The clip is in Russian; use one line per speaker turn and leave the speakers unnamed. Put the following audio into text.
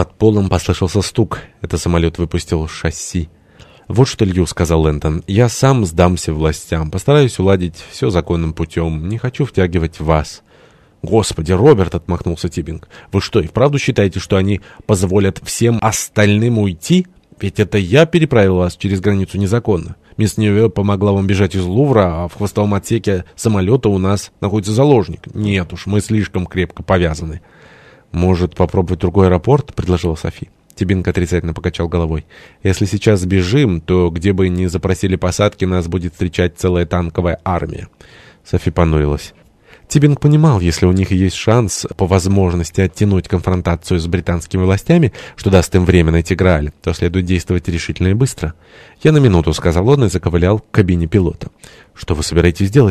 Под полом послышался стук. Это самолет выпустил шасси. «Вот что, Лью», — сказал Лэнтон, — «я сам сдамся властям, постараюсь уладить все законным путем, не хочу втягивать вас». «Господи, Роберт!» — отмахнулся Тибинг. «Вы что, и вправду считаете, что они позволят всем остальным уйти? Ведь это я переправил вас через границу незаконно. Мисс Ньюэ помогла вам бежать из Лувра, а в хвостовом отсеке самолета у нас находится заложник. Нет уж, мы слишком крепко повязаны». «Может, попробовать другой аэропорт?» — предложила Софи. Тибинг отрицательно покачал головой. «Если сейчас сбежим, то где бы ни запросили посадки, нас будет встречать целая танковая армия». Софи понурилась. Тибинг понимал, если у них есть шанс по возможности оттянуть конфронтацию с британскими властями, что даст им время найти Грааль, то следует действовать решительно и быстро. «Я на минуту», — сказал он и заковылял к кабине пилота. «Что вы собираетесь делать?»